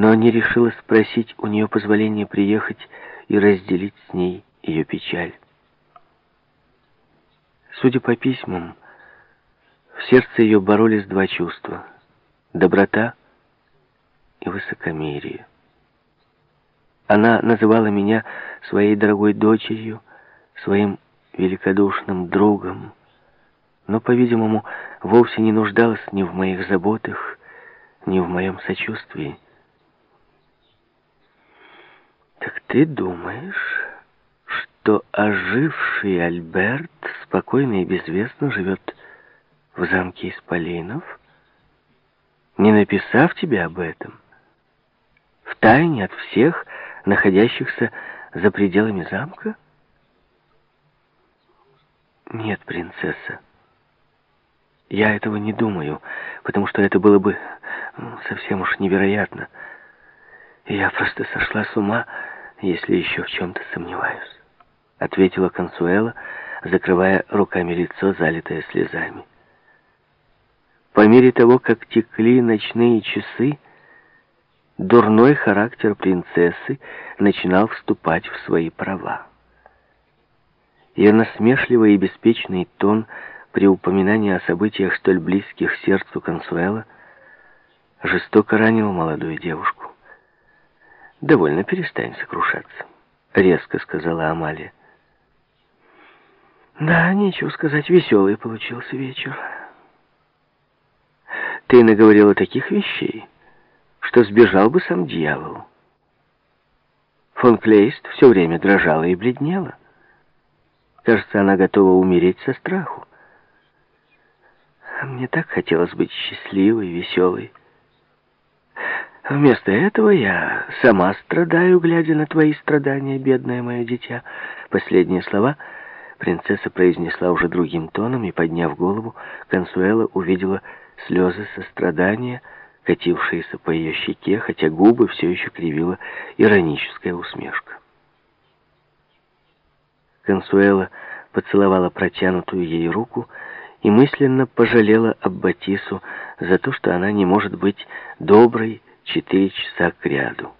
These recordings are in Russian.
но не решила спросить у нее позволения приехать и разделить с ней ее печаль. Судя по письмам, в сердце ее боролись два чувства — доброта и высокомерие. Она называла меня своей дорогой дочерью, своим великодушным другом, но, по-видимому, вовсе не нуждалась ни в моих заботах, ни в моем сочувствии. «Так ты думаешь, что оживший Альберт спокойно и безвестно живет в замке Исполинов, не написав тебе об этом, в тайне от всех, находящихся за пределами замка?» «Нет, принцесса, я этого не думаю, потому что это было бы совсем уж невероятно. Я просто сошла с ума, если еще в чем-то сомневаюсь», — ответила Консуэла, закрывая руками лицо, залитое слезами. По мере того, как текли ночные часы, дурной характер принцессы начинал вступать в свои права. Ее насмешливый и беспечный тон при упоминании о событиях, столь близких сердцу Консуэла, жестоко ранил молодую девушку. «Довольно перестань сокрушаться», — резко сказала Амалия. «Да, нечего сказать, веселый получился вечер. Ты наговорила таких вещей, что сбежал бы сам дьявол. Фон Клейст все время дрожала и бледнела. Кажется, она готова умереть со страху. Мне так хотелось быть счастливой, веселой. Вместо этого я сама страдаю, глядя на твои страдания, бедное мое дитя. Последние слова принцесса произнесла уже другим тоном, и, подняв голову, Консуэла увидела слезы сострадания, катившиеся по ее щеке, хотя губы все еще кривила ироническая усмешка. Консуэла поцеловала протянутую ей руку и мысленно пожалела об Батису за то, что она не может быть доброй четыре часа кряду.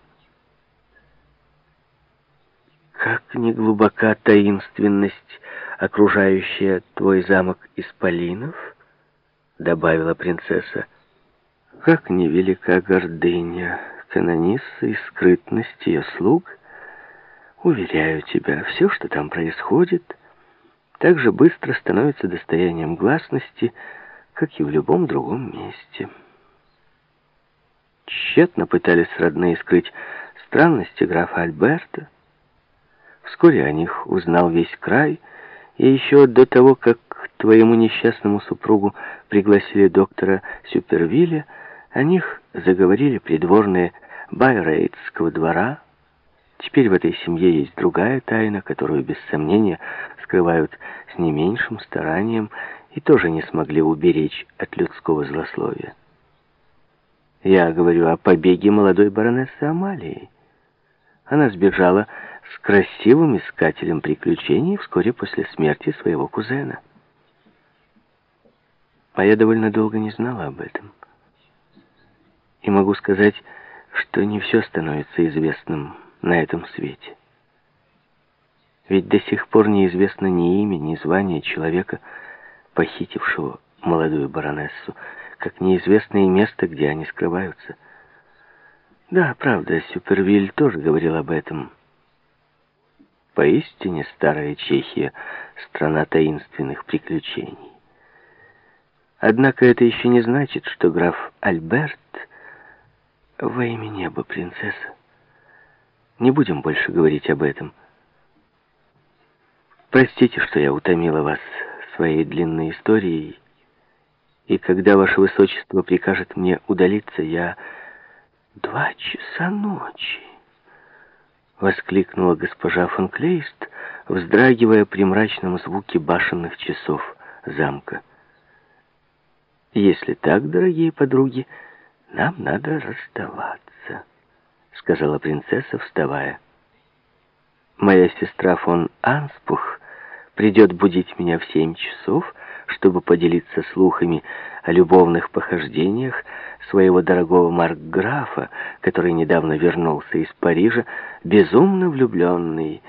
Как не глубока таинственность, окружающая твой замок Исполинов, добавила принцесса, как невелика гордыня канониссы и скрытность ее слуг — Уверяю тебя, все, что там происходит, так же быстро становится достоянием гласности, как и в любом другом месте. Тщетно пытались родные скрыть странности графа Альберта. Вскоре о них узнал весь край, и еще до того, как твоему несчастному супругу пригласили доктора Сюпервилля, о них заговорили придворные Байрейтского двора, Теперь в этой семье есть другая тайна, которую, без сомнения, скрывают с не меньшим старанием и тоже не смогли уберечь от людского злословия. Я говорю о побеге молодой баронессы Амалии. Она сбежала с красивым искателем приключений вскоре после смерти своего кузена. А я довольно долго не знала об этом. И могу сказать, что не все становится известным на этом свете. Ведь до сих пор неизвестно ни имя, ни звание человека, похитившего молодую баронессу, как неизвестно и место, где они скрываются. Да, правда, Супервиль тоже говорил об этом. Поистине старая Чехия — страна таинственных приключений. Однако это еще не значит, что граф Альберт во имя неба принцесса не будем больше говорить об этом. Простите, что я утомила вас своей длинной историей, и когда ваше высочество прикажет мне удалиться, я... Два часа ночи! Воскликнула госпожа фон Клейст, вздрагивая при мрачном звуке башенных часов замка. Если так, дорогие подруги, нам надо расставаться сказала принцесса, вставая. «Моя сестра фон Анспух придет будить меня в семь часов, чтобы поделиться слухами о любовных похождениях своего дорогого маркграфа, который недавно вернулся из Парижа, безумно влюбленный